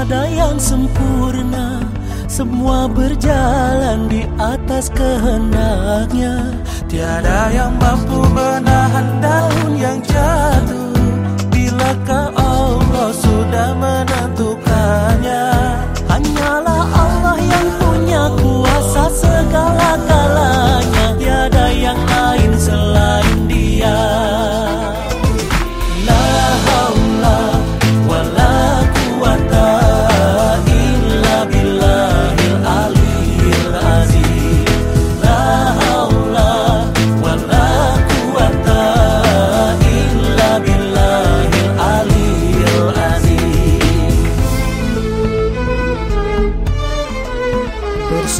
ada yang sempurna. Semua berjalan di atas kehendaknya. Tiada yang mampu menahan daun yang jatuh.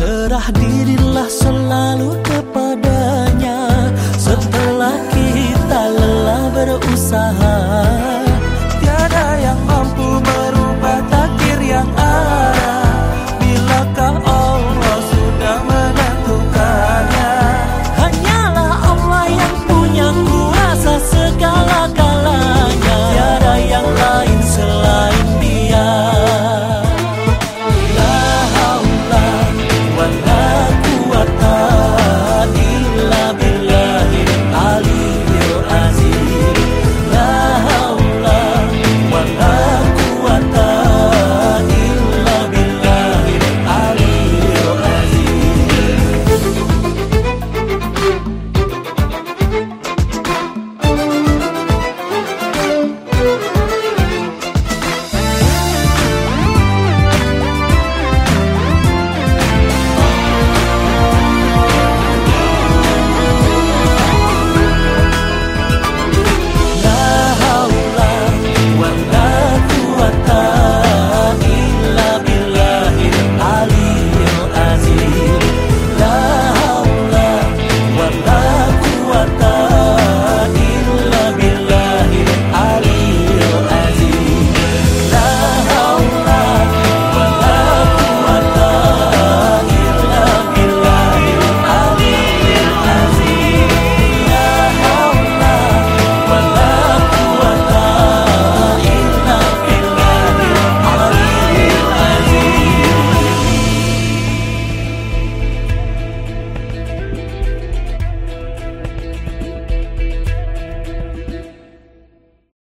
Berserah dirilah selalu